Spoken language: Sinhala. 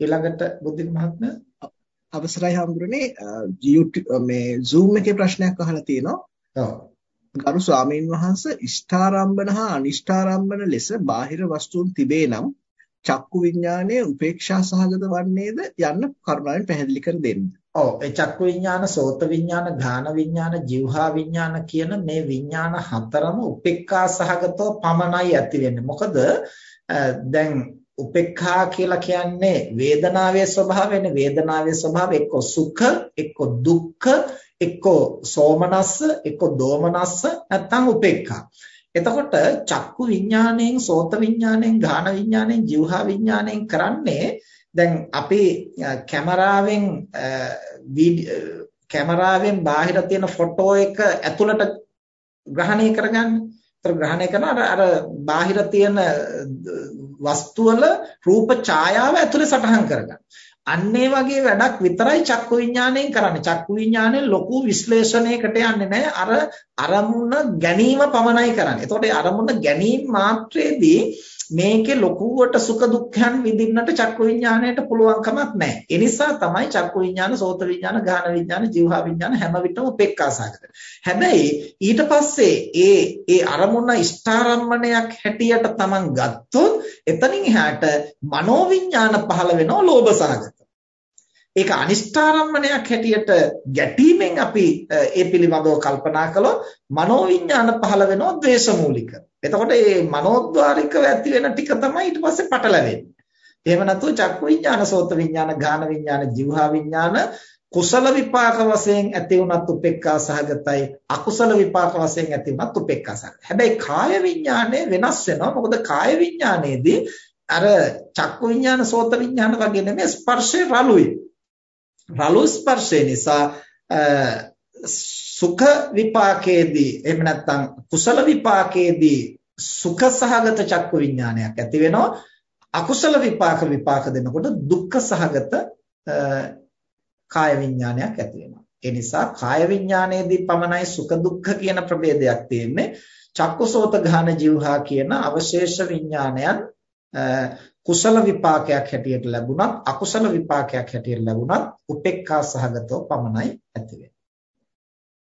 ඊළඟට බුද්ධික මහත්මයා අවසරයි YouTube මේ Zoom එකේ ප්‍රශ්නයක් අහලා තියෙනවා. ගරු ස්වාමීන් වහන්සේ ඉෂ්ඨාරම්භන හා අනිෂ්ඨාරම්භන ලෙස බාහිර වස්තුන් තිබේ නම් චක්කු විඥානයේ උපේක්ෂා සහගත වන්නේද යන්න කරුණාවෙන් පැහැදිලි කර දෙන්න. ඔව් ඒ චක්කු විඥාන, සෝත විඥාන, ඝාන විඥාන, જીවහා විඥාන කියන මේ විඥාන හතරම උපේක්ඛා සහගතව පමණයි ඇති වෙන්නේ. මොකද දැන් උපේක්ඛා කියලා කියන්නේ වේදනාවේ ස්වභාවයනේ වේදනාවේ ස්වභාවය එක්ක සුඛ එක්ක දුක්ඛ එක්ක සෝමනස්ස එක්ක දෝමනස්ස නැත්නම් උපේක්ඛා එතකොට චක්කු විඥාණයෙන් සෝත විඥාණයෙන් ගාන විඥාණයෙන් જીවහා විඥාණයෙන් කරන්නේ දැන් අපි කැමරාවෙන් කැමරාවෙන් බාහිර තියෙන ෆොටෝ එක ඇතුළට ග්‍රහණය කරගන්නේ. ඒතර ග්‍රහණය කරන අර අර බාහිර තියෙන වස්තුවල රූප ඡායාව ඇතුලේ සටහන් කරගන්න. අන්න ඒ වගේ වැඩක් විතරයි චක්කු විඥාණයෙන් කරන්නේ. චක්කු විඥාණය ලොකු විශ්ලේෂණයකට යන්නේ නැහැ. අර අරමුණ ගැනීම පමණයි කරන්නේ. එතකොට අරමුණ ගැනීම මාත්‍රයේදී මේකේ ලොකුවට සුඛ දුක්ඛයන් විඳින්නට චක්කු විඥාණයට පුළුවන් කමක් නැහැ. ඒ නිසා තමයි චක්කු විඥාන, සෝත විඥාන, ගාන විඥාන, જીවහා විඥාන හැම විටම උපේක්ඛාසහගත. හැබැයි ඊට පස්සේ ඒ ඒ අරමුණ ඉෂ්ඨාරම්මණයක් හැටියට Taman ගත්තොත් එතනින් එහාට මනෝවිඥාන පහළ වෙනවා ලෝභ සහගත. ඒක අනිෂ්ඨාරම්මණයක් හැටියට ගැටීමෙන් අපි ඒ පිළිබඳව කල්පනා කළොත් මනෝවිඤ්ඤාණ පහළ වෙනවා ද්වේෂමූලික. එතකොට මේ මනෝද්වාරිකව ඇති වෙන ටික තමයි ඊට පස්සේ පටලැවෙන්නේ. එහෙම නැතුව චක්කු විඤ්ඤාණ, සෝත විඤ්ඤාණ, ගාන විඤ්ඤාණ, જીවහා විඤ්ඤාණ කුසල විපාක වශයෙන් ඇති වුණත් උපේක්ඛා සහගතයි අකුසල විපාක වශයෙන් ඇති වුණත් උපේක්ඛා සහගතයි. හැබැයි කාය විඤ්ඤාණය වෙනස් වෙනවා. මොකද කාය විඤ්ඤාණයේදී අර චක්කු විඤ්ඤාණ සෝත විඤ්ඤාණ වගේ නෙමෙයි ස්පර්ශේ රළුයි. රළු ස්පර්ශය නිසා සුඛ විපාකයේදී එහෙම නැත්නම් කුසල විපාකයේදී සුඛ සහගත චක්කු විඥානයක් ඇති වෙනවා. අකුසල විපාක විපාක දෙනකොට දුක්ඛ සහගත කාය විඥානයක් ඇති වෙනවා. ඒ නිසා කාය විඥානයේදී පමණයි සුඛ දුක්ඛ කියන ප්‍රභේදයක් තියෙන්නේ. චක්කුසෝත ගාන જીවහා කියන අවශේෂ විඥානයන් කුසල විපාකයක් හැටියට ලැබුණත් අකුසල විපාකයක් හැටියට ලැබුණත් උපේක්ඛා සහගතව පමණයි ඇති වෙන්නේ